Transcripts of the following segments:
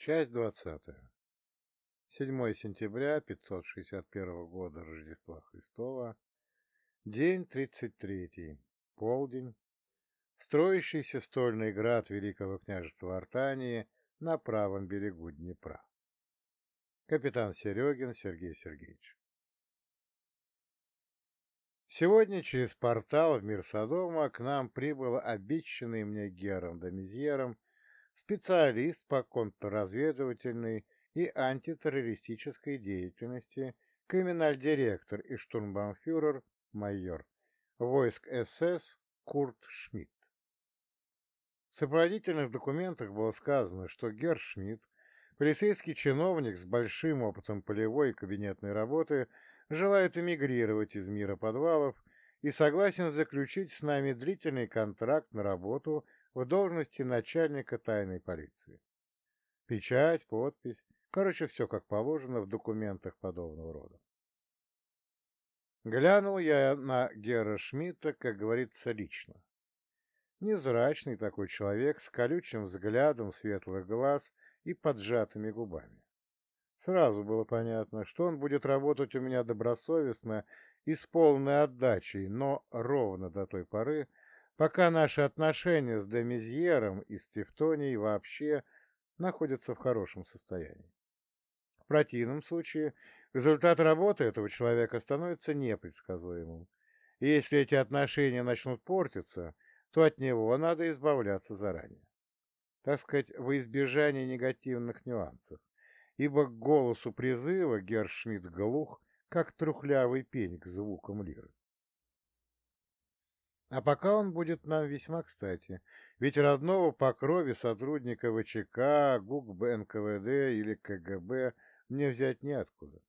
Часть двадцатая. 7 сентября 561 года Рождества Христова. День 33. Полдень. Строящийся стольный град Великого княжества Артании на правом берегу Днепра. Капитан Серегин Сергей Сергеевич. Сегодня через портал в мир Содома к нам прибыл обещанный мне Гером Домизьером специалист по контрразведывательной и антитеррористической деятельности, криминал-директор и штурмбанфюрер, майор войск СС Курт Шмидт. В сопроводительных документах было сказано, что Герр Шмидт, полицейский чиновник с большим опытом полевой и кабинетной работы, желает эмигрировать из мира подвалов и согласен заключить с нами длительный контракт на работу в должности начальника тайной полиции. Печать, подпись, короче, все как положено в документах подобного рода. Глянул я на Гера Шмидта, как говорится, лично. Незрачный такой человек с колючим взглядом светлых глаз и поджатыми губами. Сразу было понятно, что он будет работать у меня добросовестно и с полной отдачей, но ровно до той поры, пока наши отношения с Демизьером и с Тевтонией вообще находятся в хорошем состоянии. В противном случае результат работы этого человека становится непредсказуемым, и если эти отношения начнут портиться, то от него надо избавляться заранее. Так сказать, во избежание негативных нюансов, ибо к голосу призыва Гершмидт глух, как трухлявый пень к звукам лиры. А пока он будет нам весьма кстати, ведь родного по крови сотрудника ВЧК, ГУКБ НКВД или КГБ мне взять неоткуда.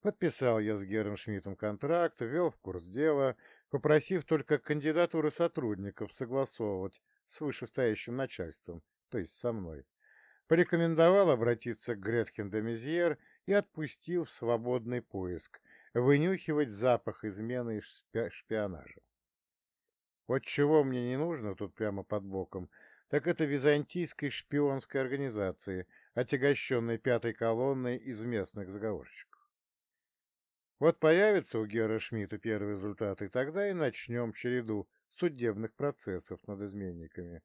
Подписал я с Гером Шмидтом контракт, ввел в курс дела, попросив только кандидатуры сотрудников согласовывать с вышестоящим начальством, то есть со мной. Порекомендовал обратиться к Гретхен де Мезьер и отпустил в свободный поиск, вынюхивать запах измены и шпионажа. Вот чего мне не нужно тут прямо под боком, так это византийской шпионской организации, отягощенной пятой колонной из местных заговорщиков. Вот появятся у Гера Шмидта первые результаты, тогда и начнем череду судебных процессов над изменниками.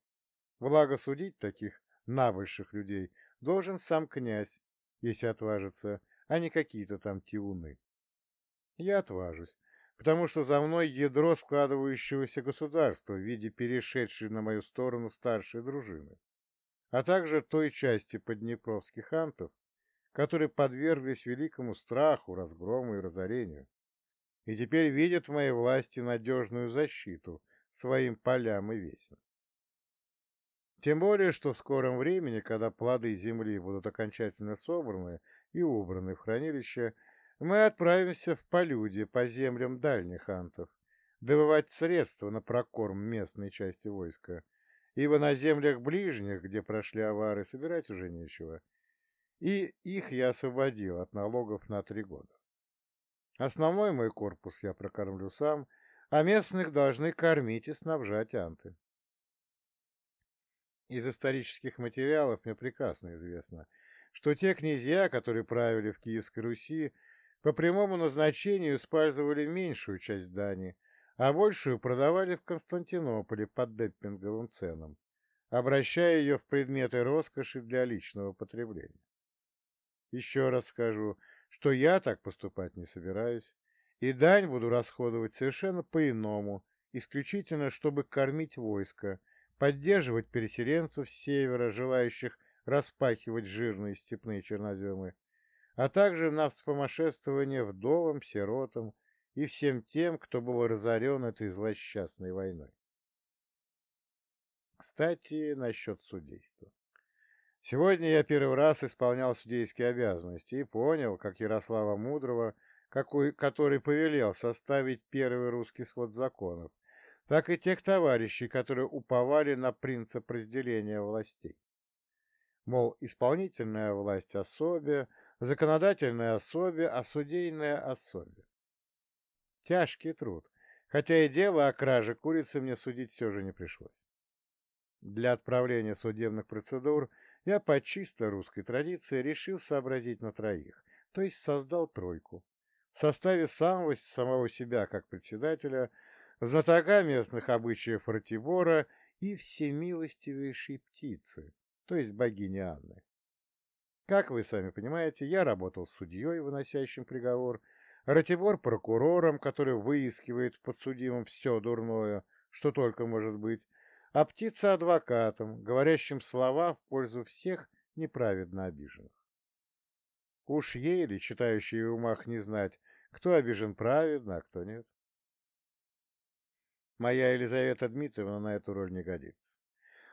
Благо судить таких набольших людей должен сам князь, если отважится, а не какие-то там тиуны. Я отважусь, потому что за мной ядро складывающегося государства в виде перешедшей на мою сторону старшей дружины, а также той части поднепровских антов, которые подверглись великому страху, разгрому и разорению, и теперь видят в моей власти надежную защиту своим полям и весям. Тем более, что в скором времени, когда плоды земли будут окончательно собраны и убраны в хранилище, мы отправимся в полюдье по землям дальних антов, добывать средства на прокорм местной части войска, ибо на землях ближних, где прошли авары, собирать уже нечего, и их я освободил от налогов на три года. Основной мой корпус я прокормлю сам, а местных должны кормить и снабжать анты. Из исторических материалов мне прекрасно известно, что те князья, которые правили в Киевской Руси, по прямому назначению использовали меньшую часть Дани, а большую продавали в Константинополе под деппинговым ценам, обращая ее в предметы роскоши для личного потребления. Еще раз скажу, что я так поступать не собираюсь, и дань буду расходовать совершенно по-иному, исключительно чтобы кормить войско, поддерживать переселенцев с севера, желающих распахивать жирные степные черноземы, а также на вспомошествование вдовам, сиротам и всем тем, кто был разорен этой злосчастной войной. Кстати, насчет судейства. Сегодня я первый раз исполнял судейские обязанности и понял, как Ярослава Мудрого, какой, который повелел составить первый русский свод законов, так и тех товарищей, которые уповали на принцип разделения властей. Мол, исполнительная власть особе, законодательной особе, а судейной особе. Тяжкий труд, хотя и дело о краже курицы мне судить все же не пришлось. Для отправления судебных процедур я по чисто русской традиции решил сообразить на троих, то есть создал тройку. В составе самого самого себя как председателя, знатока местных обычаев Ратибора и всемилостивейшей птицы, то есть богини Анны. Как вы сами понимаете, я работал судьей, выносящим приговор, Ратибор – прокурором, который выискивает в подсудимом все дурное, что только может быть, а птица – адвокатом, говорящим слова в пользу всех неправедно обиженных. Уж ей ли, читающие в умах, не знать, кто обижен праведно, а кто нет. Моя Елизавета Дмитриевна на эту роль не годится.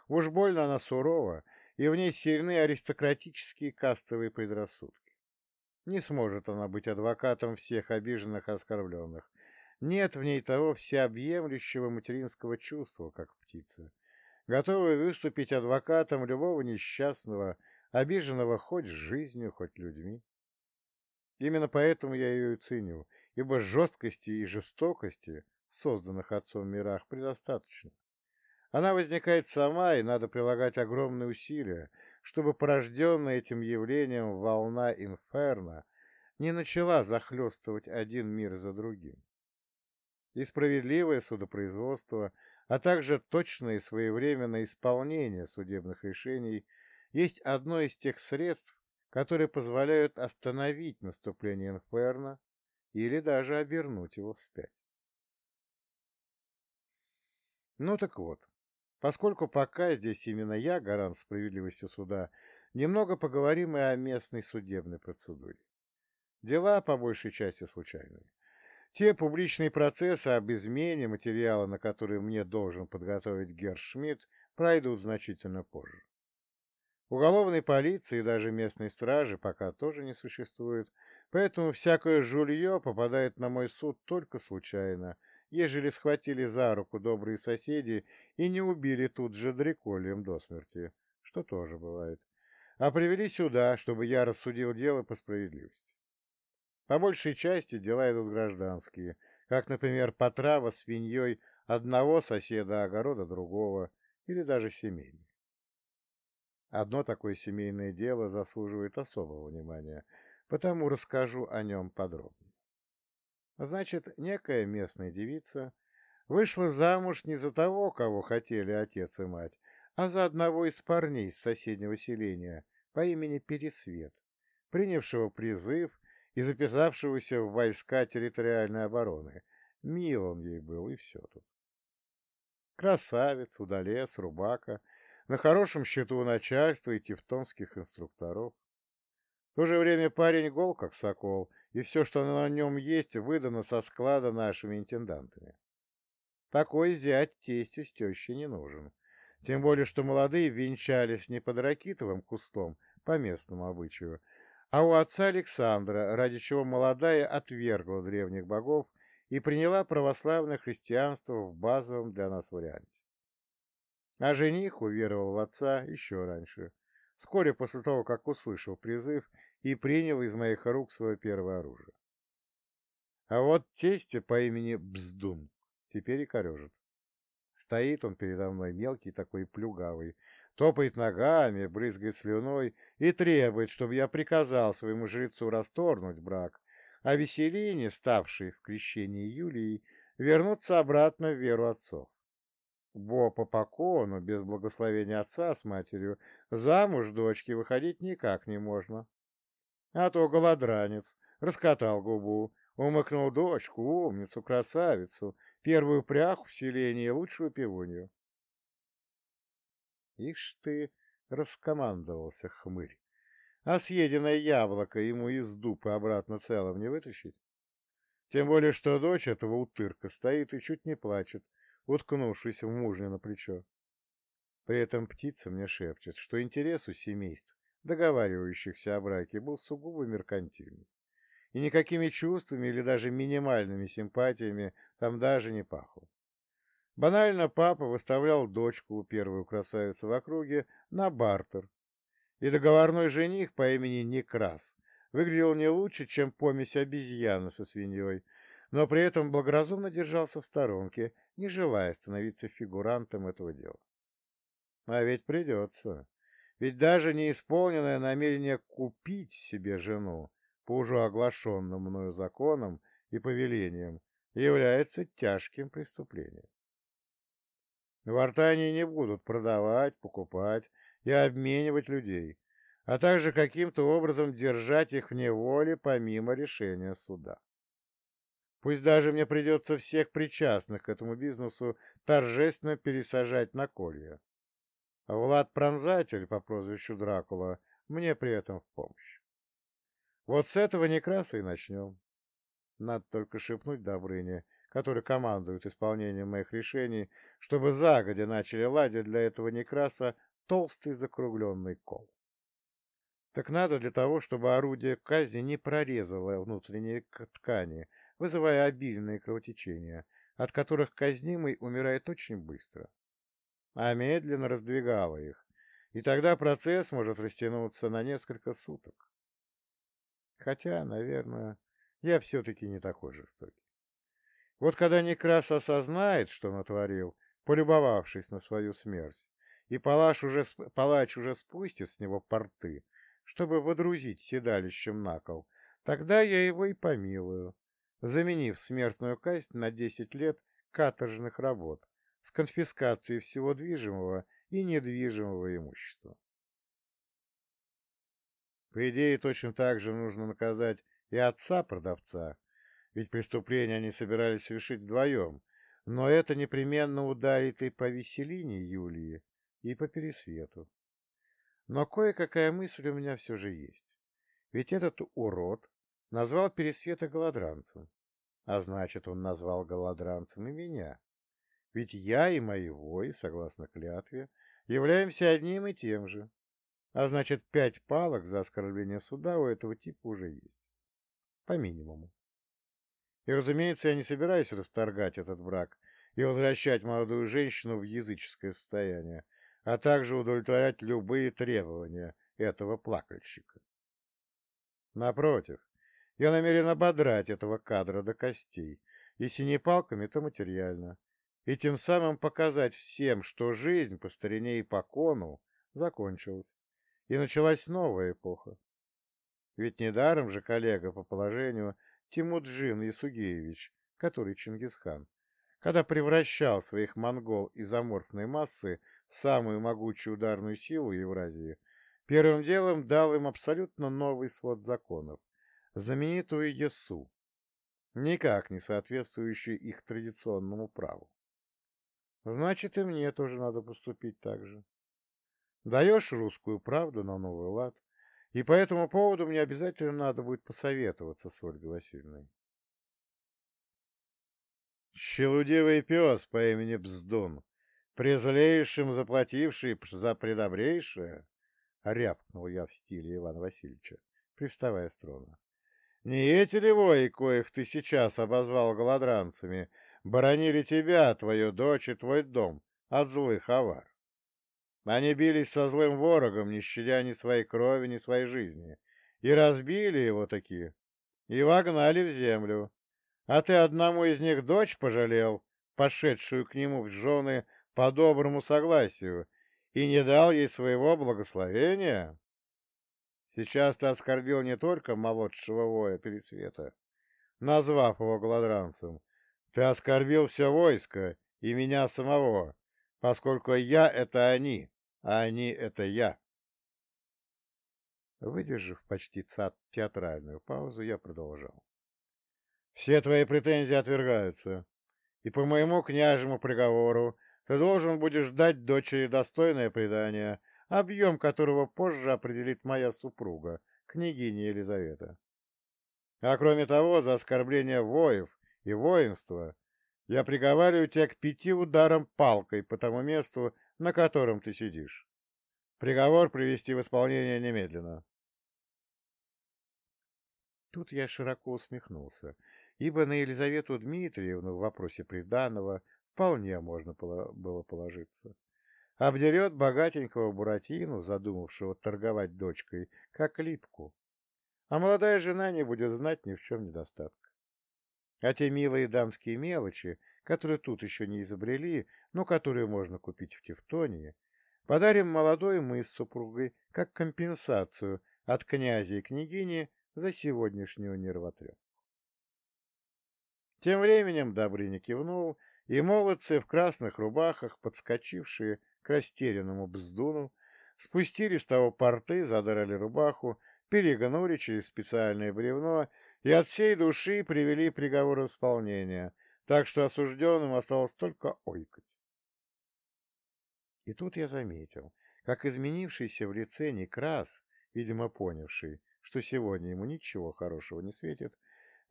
Уж больно она сурова, и в ней сильны аристократические кастовые предрассудки. Не сможет она быть адвокатом всех обиженных и оскорбленных. Нет в ней того всеобъемлющего материнского чувства, как птица, готовая выступить адвокатом любого несчастного, обиженного хоть жизнью, хоть людьми. Именно поэтому я ее и ценю, ибо жесткости и жестокости в созданных отцом мирах предостаточно. Она возникает сама, и надо прилагать огромные усилия, чтобы порожденная этим явлением волна инферно не начала захлестывать один мир за другим. И справедливое судопроизводство, а также точное и своевременное исполнение судебных решений есть одно из тех средств, которые позволяют остановить наступление инферно или даже обернуть его вспять. Ну так вот, поскольку пока здесь именно я гарант справедливости суда, немного поговорим и о местной судебной процедуре. Дела по большей части случайные. Те публичные процессы об измене материала, на которые мне должен подготовить Герр Шмидт, пройдут значительно позже. Уголовной полиции и даже местной стражи пока тоже не существует, поэтому всякое жулье попадает на мой суд только случайно, ежели схватили за руку добрые соседи и не убили тут же дреколем до смерти, что тоже бывает, а привели сюда, чтобы я рассудил дело по справедливости. По большей части дела идут гражданские, как, например, потрава свиньей одного соседа огорода другого или даже семейные. Одно такое семейное дело заслуживает особого внимания, потому расскажу о нем подробнее. Значит, некая местная девица вышла замуж не за того, кого хотели отец и мать, а за одного из парней из соседнего селения по имени Пересвет, принявшего призыв и записавшегося в войска территориальной обороны. Мил он ей был, и все тут. Красавец, удалец, рубака, на хорошем счету у начальства и тевтонских инструкторов. В то же время парень гол, как сокол, и все, что на нем есть, выдано со склада нашими интендантами. Такой зять тестю с тещей не нужен. Тем более, что молодые венчались не под ракитовым кустом, по местному обычаю, а у отца Александра, ради чего молодая отвергла древних богов и приняла православное христианство в базовом для нас варианте. А жених уверовал в отца еще раньше, вскоре после того, как услышал призыв и принял из моих рук свое первое оружие. А вот тестя по имени Бздун теперь и корежит. Стоит он передо мной мелкий такой плюгавый, топает ногами, брызгает слюной и требует, чтобы я приказал своему жрецу расторгнуть брак, а Веселине, ставшей в крещении Юлии, вернуться обратно в веру отцов. Бо по покону, без благословения отца с матерью, замуж дочки выходить никак не можно. А то голодранец раскатал губу, умыкнул дочку, умницу, красавицу, первую пряху в селении, лучшую пивунью. Ишь ты, раскомандовался хмырь. А съеденное яблоко ему из дупы обратно целым не вытащить? Тем более, что дочь этого утырка стоит и чуть не плачет, уткнувшись в мужня на плечо. При этом птица мне шепчет, что интерес у семейств договаривающихся о браке, был сугубо меркантильный. И никакими чувствами или даже минимальными симпатиями там даже не пахло. Банально папа выставлял дочку, первую красавицу в округе, на бартер. И договорной жених по имени Некрас выглядел не лучше, чем помесь обезьяны со свиньей, но при этом благоразумно держался в сторонке, не желая становиться фигурантом этого дела. А ведь придется. Ведь даже неисполненное намерение купить себе жену по уже оглашенным мною законам и повелениям является тяжким преступлением. В Артании не будут продавать, покупать и обменивать людей, а также каким-то образом держать их в неволе помимо решения суда. Пусть даже мне придется всех причастных к этому бизнесу торжественно пересажать на колья. Влад Пронзатель по прозвищу Дракула мне при этом в помощь. Вот с этого Некраса и начнем. Надо только шепнуть Добрыне, который командует исполнением моих решений, чтобы загодя начали ладить для этого Некраса толстый закругленный кол. Так надо для того, чтобы орудие казни не прорезало внутренние ткани, вызывая обильные кровотечения, от которых казнимый умирает очень быстро, а медленно раздвигало их, и тогда процесс может растянуться на несколько суток. Хотя, наверное, я все-таки не такой жестокий. Вот когда Некрас осознает, что натворил, полюбовавшись на свою смерть, и палач уже, палач уже спустит с него порты, чтобы водрузить седалищем на кол, тогда я его и помилую, заменив смертную казнь на 10 лет каторжных работ с конфискацией всего движимого и недвижимого имущества. По идее, точно так же нужно наказать и отца продавца, ведь преступление они собирались совершить вдвоем, но это непременно ударит и по Веселине Юлии, и по Пересвету. Но кое-какая мысль у меня все же есть. Ведь этот урод назвал Пересвета голодранцем, а значит, он назвал голодранцем и меня. Ведь я и мои вои, согласно клятве, являемся одним и тем же. А значит, пять палок за оскорбление суда у этого типа уже есть. По минимуму. И, разумеется, я не собираюсь расторгать этот брак и возвращать молодую женщину в языческое состояние, а также удовлетворять любые требования этого плакальщика. Напротив, я намерен ободрать этого кадра до костей, если не палками, то материально, и тем самым показать всем, что жизнь по старине и по кону закончилась, и началась новая эпоха. Ведь недаром же коллега по положению Тимуджин Ясугеевич, который Чингисхан, когда превращал своих монгол из аморфной массы в самую могучую ударную силу Евразии, первым делом дал им абсолютно новый свод законов, знаменитую ЕСУ, никак не соответствующую их традиционному праву. Значит, и мне тоже надо поступить так же. Даешь русскую правду на новый лад, и по этому поводу мне обязательно надо будет посоветоваться с Ольгой Васильевной. Щелудивый пес по имени Бздун, презлейшим заплативший за предобрейшее, рявкнул я в стиле Ивана Васильевича, привставая с. Не эти ли вои, коих ты сейчас обозвал голодранцами, боронили тебя, твою дочь и твой дом от злых авар? Они бились со злым ворогом, не щадя ни своей крови, ни своей жизни, и разбили его такие, и вогнали в землю. А ты одному из них дочь пожалел, пошедшую к нему в жены по доброму согласию, и не дал ей своего благословения? Сейчас ты оскорбил не только молодшего воя Пересвета, назвав его голодранцем, ты оскорбил все войско и меня самого, поскольку я — это они, а они — это я. Выдержав почти театральную паузу, я продолжал. Все твои претензии отвергаются, и по моему княжему приговору ты должен будешь дать дочери достойное предание, объем которого позже определит моя супруга, княгиня Елизавета. А кроме того, за оскорбление воев и воинства я приговариваю тебя к пяти ударам палкой по тому месту, на котором ты сидишь. Приговор привести в исполнение немедленно. Тут я широко усмехнулся, ибо на Елизавету Дмитриевну в вопросе приданого вполне можно было положиться. Обдерет богатенького Буратину, задумавшего торговать дочкой, как липку. А молодая жена не будет знать ни в чем недостатка. А те милые дамские мелочи, которые тут еще не изобрели, но которые можно купить в Тевтонии, подарим молодой мы с супругой как компенсацию от князя и княгини за сегодняшнюю нервотрепку. Тем временем Добрыня кивнул, и молодцы в красных рубахах, подскочившие к растерянному бздуну, спустили с того порты, задрали рубаху, перегнули через специальное бревно и от всей души привели приговор в исполнение, так что осужденным осталось только ойкать. И тут я заметил, как изменившийся в лице Некрас, видимо понявший, что сегодня ему ничего хорошего не светит,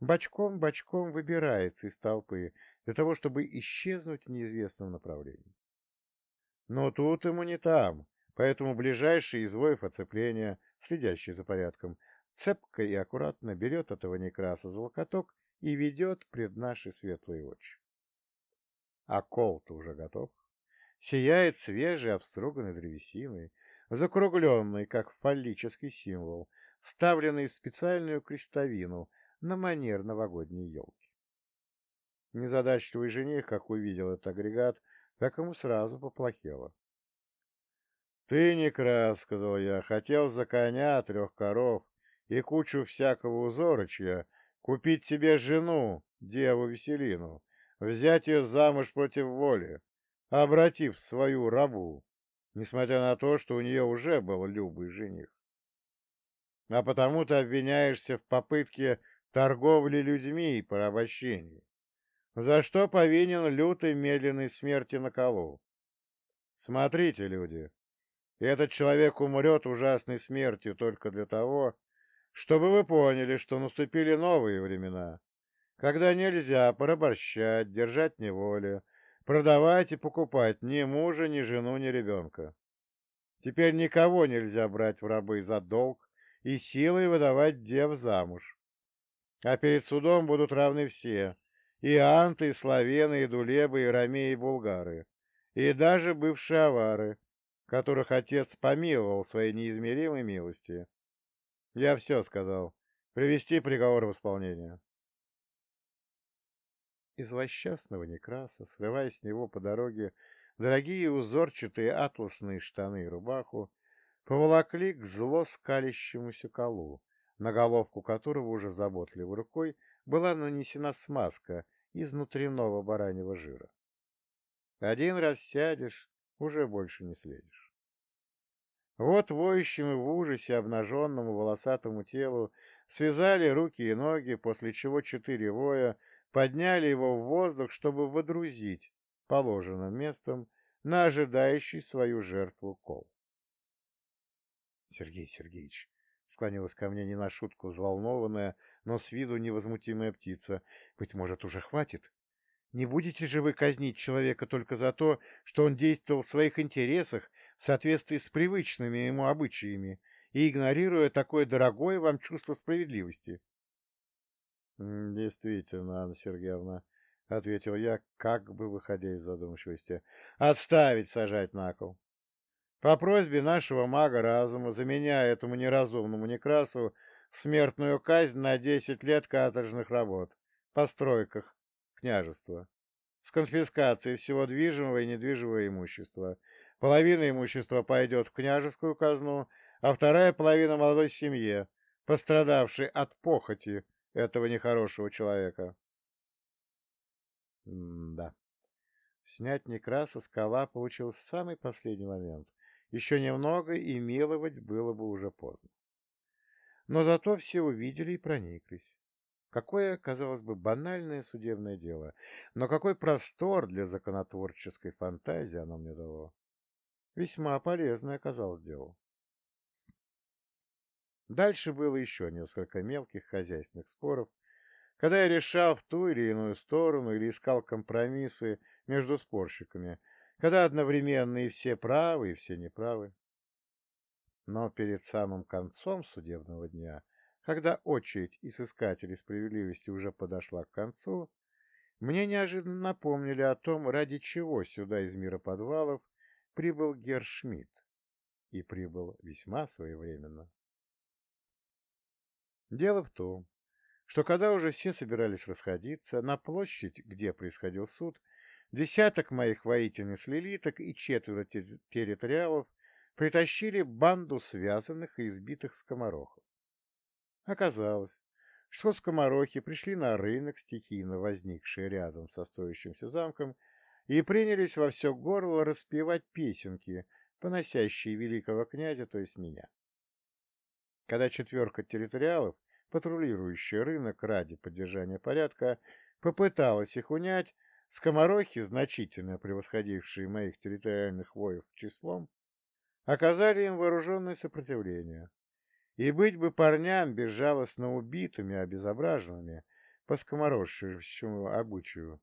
бочком-бочком выбирается из толпы для того, чтобы исчезнуть в неизвестном направлении. Но тут ему не там, поэтому ближайший из воев оцепления, следящий за порядком, цепко и аккуратно берет этого Некраса за локоток и ведет пред наши светлые очи. А кол-то уже готов сияет свежей обструганной древесиной, закругленной, как фаллический символ, вставленный в специальную крестовину на манер новогодней елки. Незадачливый жених, как увидел этот агрегат, так ему сразу поплохело. — Ты, Некрас, — сказал я, — хотел за коня трех коров и кучу всякого узорочья купить себе жену, деву Веселину, взять ее замуж против воли, обратив свою рабу, несмотря на то, что у нее уже был любый жених. А потому ты обвиняешься в попытке торговли людьми и порабощении, за что повинен лютой медленной смерти на колу. Смотрите, люди, этот человек умрет ужасной смертью только для того, чтобы вы поняли, что наступили новые времена, когда нельзя порабощать, держать неволе, Продавать и покупать ни мужа, ни жену, ни ребенка. Теперь никого нельзя брать в рабы за долг и силой выдавать дев замуж. А перед судом будут равны все — и анты, и славены, и дулебы, и ромеи, и булгары, и даже бывшие авары, которых отец помиловал своей неизмеримой милости. Я все сказал. Привести приговор в исполнение и злосчастного Некраса, срывая с него по дороге дорогие узорчатые атласные штаны и рубаху, поволокли к зло скалящемуся колу, на головку которого уже заботливой рукой была нанесена смазка из внутреннего бараньего жира. Один раз сядешь, уже больше не слезешь. Вот воющему в ужасе обнаженному волосатому телу связали руки и ноги, после чего четыре воя подняли его в воздух, чтобы водрузить положенным местом на ожидающий свою жертву кол. Сергей Сергеевич, склонилась ко мне не на шутку взволнованная, но с виду невозмутимая птица, быть может, уже хватит? Не будете же вы казнить человека только за то, что он действовал в своих интересах в соответствии с привычными ему обычаями и игнорируя такое дорогое вам чувство справедливости? «Действительно, Анна Сергеевна», — ответил я, как бы выходя из задумчивости, — «отставить сажать на кол. По просьбе нашего мага разума, заменяя этому неразумному Некрасу смертную казнь на десять лет каторжных работ, по стройках княжества, с конфискацией всего движимого и недвижимого имущества. Половина имущества пойдет в княжескую казну, а вторая половина молодой семье, пострадавшей от похоти, этого нехорошего человека. М да. Снять Некраса с кола получилось в самый последний момент. Еще немного, и миловать было бы уже поздно. Но зато все увидели и прониклись. Какое, казалось бы, банальное судебное дело, но какой простор для законотворческой фантазии оно мне дало. Весьма полезное оказалось дело. Дальше было еще несколько мелких хозяйственных споров, когда я решал в ту или иную сторону или искал компромиссы между спорщиками, когда одновременно и все правы, и все неправы. Но перед самым концом судебного дня, когда очередь изыскателей справедливости уже подошла к концу, мне неожиданно напомнили о том, ради чего сюда из мира подвалов прибыл Гершмидт, и прибыл весьма своевременно. Дело в том, что когда уже все собирались расходиться, на площадь, где происходил суд, десяток моих воительниц-лилиток и четверо территориалов притащили банду связанных и избитых скоморохов. Оказалось, что скоморохи пришли на рынок, стихийно возникший рядом со стоящимся замком, и принялись во все горло распевать песенки, поносящие великого князя, то есть меня. Когда четверка территориалов, патрулирующая рынок ради поддержания порядка, попыталась их унять, скоморохи, значительно превосходившие моих территориальных воев числом, оказали им вооруженное сопротивление. И быть бы парням безжалостно убитыми, обезображенными, по скоморожившему обучию.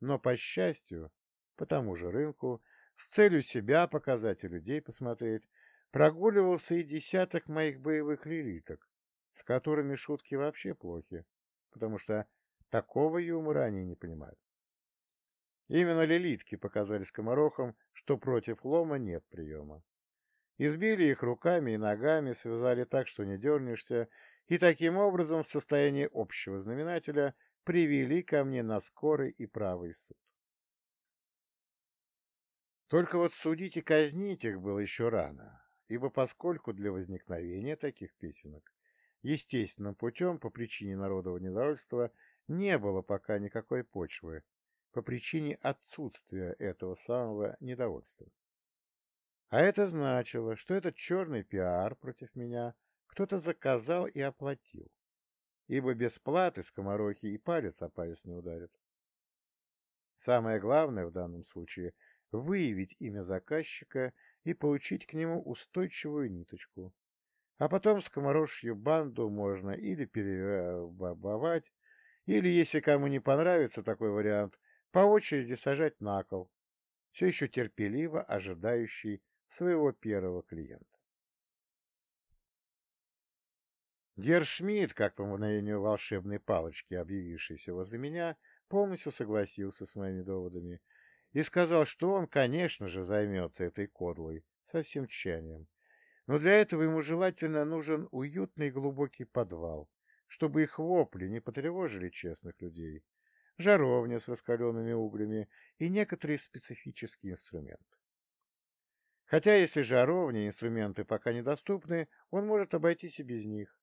Но, по счастью, по тому же рынку, с целью себя показать и людей посмотреть, прогуливался и десяток моих боевых лилиток, с которыми шутки вообще плохи, потому что такого юмора они не понимают. Именно лилитки показали скоморохам, что против лома нет приема. Избили их руками и ногами, связали так, что не дернешься, и таким образом в состоянии общего знаменателя привели ко мне на скорый и правый суд. Только вот судить и казнить их было еще рано, ибо поскольку для возникновения таких песенок естественным путем по причине народного недовольства не было пока никакой почвы, по причине отсутствия этого самого недовольства. А это значило, что этот черный пиар против меня кто-то заказал и оплатил, ибо без платы скоморохи и палец о палец не ударят. Самое главное в данном случае — выявить имя заказчика и получить к нему устойчивую ниточку. А потом скоморожью банду можно или перебабовать, или, если кому не понравится такой вариант, по очереди сажать на кол, все еще терпеливо ожидающий своего первого клиента. Гершмидт, как по мгновению волшебной палочки, объявившийся возле меня, полностью согласился с моими доводами и сказал, что он, конечно же, займется этой кодлой со всем тщанием, но для этого ему желательно нужен уютный глубокий подвал, чтобы их вопли не потревожили честных людей, жаровня с раскаленными углями и некоторые специфические инструменты. Хотя, если жаровни и инструменты пока недоступны, он может обойтись и без них.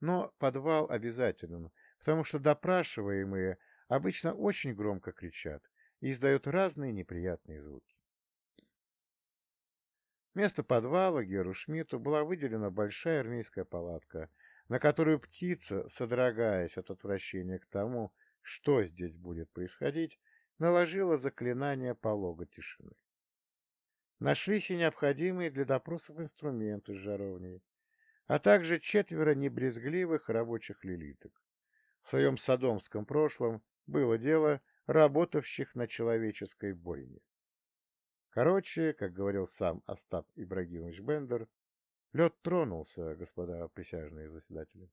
Но подвал обязателен, потому что допрашиваемые обычно очень громко кричат и издают разные неприятные звуки. Вместо подвала Геру Шмидту была выделена большая армейская палатка, на которую птица, содрогаясь от отвращения к тому, что здесь будет происходить, наложила заклинание полога тишины. Нашлись и необходимые для допросов инструменты с жаровней, а также четверо небрезгливых рабочих лилиток. В своем садомском прошлом было дело работавших на человеческой бойне. Короче, как говорил сам Остап Ибрагимович Бендер, лед тронулся, господа присяжные заседатели.